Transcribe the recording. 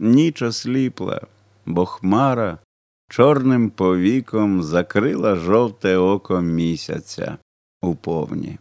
ніч осліпла, бо хмара чорним повіком закрила жовте око місяця у повні.